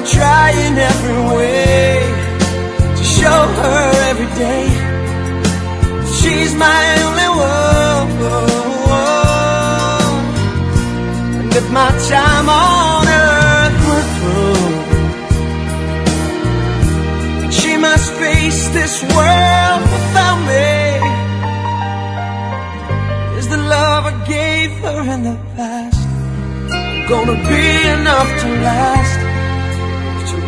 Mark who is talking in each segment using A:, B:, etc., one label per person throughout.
A: I try in every way to show her every day. She's my only one? And if my time on earth were through, she must face this world without me. Is the love I gave her in the past Gonna be enough to last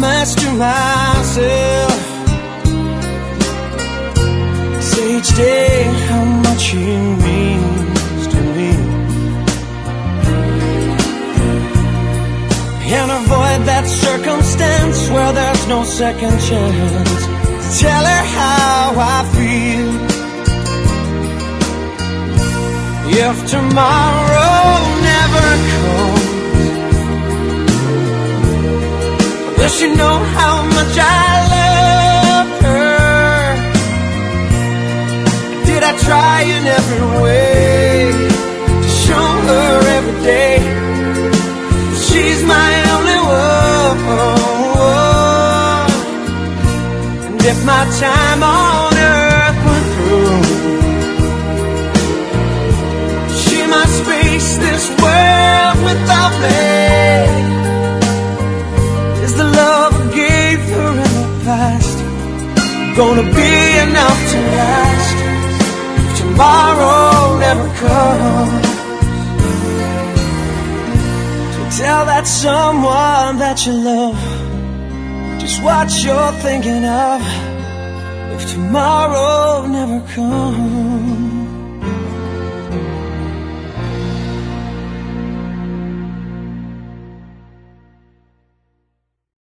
A: to myself. Say each day how much he means to me. And avoid that circumstance where there's no second chance. Tell her how I feel. If tomorrow never comes Will she know how much I love her? Did I try in every way To show her every day She's my only one And if my time Gonna be enough to last. If tomorrow never comes. So tell that someone that you love. Just what you're thinking of. If tomorrow never comes